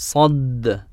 صد